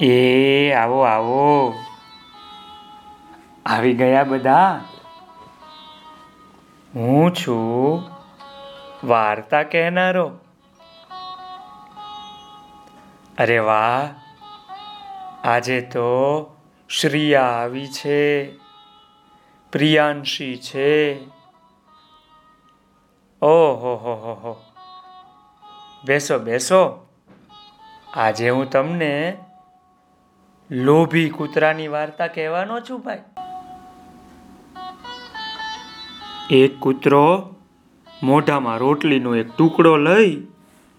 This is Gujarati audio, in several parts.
એ, આવો આવો. આવી ગયા બધા? હું છું વાર્તા કહેનારો. અરે વાહ, આજે તો શ્રિયા આવી છે, પ્રિયાંશી છે. ઓહો, હો હો હો. બેસો બેસો. આજે હું તમને લોભી કૂતરાની વાર્તા કહેવાનો છું ભાઈ. એક કૂતરો મોઢામાં રોટલીનો એક ટુકડો લઈ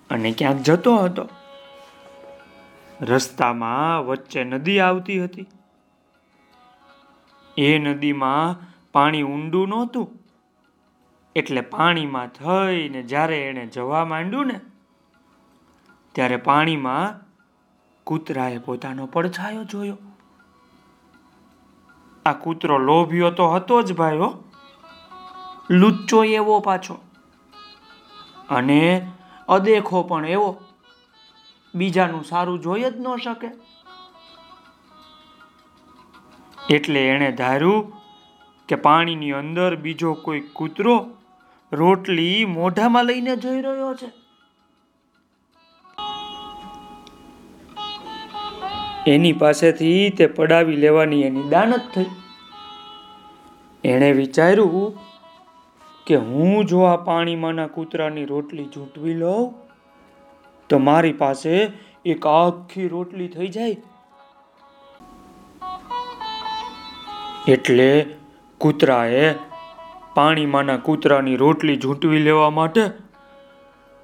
અને ક્યાંક જતો હતો. રસ્તામાં વચ્ચે નદી આવતી હતી. એ નદીમાં પાણી ઊંડું નહોતું. એટલે પાણીમાં થઈને જ્યારે એણે જવા માંડ્યું ને, ત્યારે પાણીમાં કૂતરાએ પોતાનો પડછાયો જોયો. આ કૂતરો લોભ્યો તો હતો જ ભાઈ હો લુચ્ચો એવો પાછો. અને અદેખો પણ એવો. બીજાનું સારું જોઈ જ ન શકે. એટલે એણે ધાર્યું કે પાણીની અંદર બીજો કોઈ કૂતરો રોટલી મોઢામાં લઈને જઈ રહ્યો છે. એની પાસેથી તે પડાવી લેવાની એની દાનત થઈ. એણે વિચાર્યું કે હું જો આ પાણીમાંના કૂતરાની રોટલી ઝૂંટવી લઉં, તો મારી પાસે એક આખી રોટલી થઈ જાય. એટલે કૂતરાએ પાણીમાંના કૂતરાની રોટલી ઝૂંટવી લેવા માટે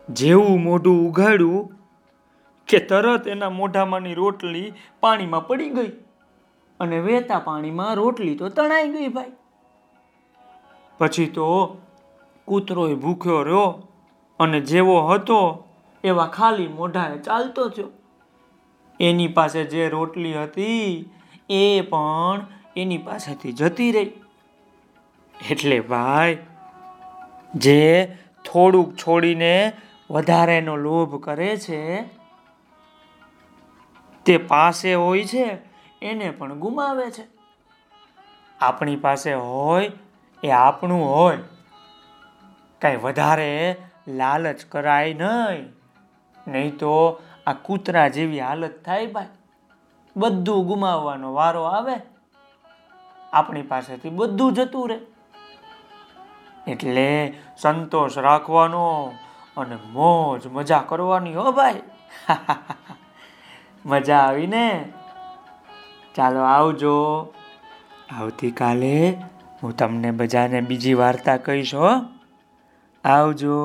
જેવું મોઢું ઉઘાડ્યું કે તરત એના મોઢામાંની રોટલી પાણીમાં પડી ગઈ. અને વહેતા પાણીમાં રોટલી તો તણાઈ ગઈ ભાઈ. પછી તો કૂતરોય ભૂખ્યો રહ્યો અને જેવો હતો એવા ખાલી મોઢાએ ચાલતો થયો. એની પાસે જે રોટલી હતી એ પણ એની પાસેથી જતી રહી. એટલે ભાઈ, જે થોડુંક છોડીને વધારેનો લોભ કરે છે તે પાસે હોય છે, એને પણ ગુમાવે છે. આપણી પાસે હોય એ આપણું હોય. કાંઈ વધારે લાલચ કરાય નહીં. નહીં તો આ કૂતરા જેવી હાલત થાય ભાઈ. બધું ગુમાવવાનો વારો આવે. આપણી પાસેથી બધું જતું રહે. એટલે સંતોષ રાખવાનો અને મોજ મજા કરવાની હો ભાઈ. મજા આવી ને? ચાલો આવજો. આવતીકાલે હું તમને બધાને બીજી વાર્તા કહીશ હો. આવજો.